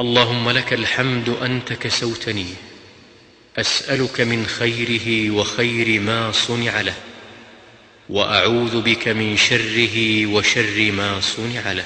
اللهم لك الحمد أنت كسوتني أسألك من خيره وخير ما صنع له وأعوذ بك من شره وشر ما صنع له.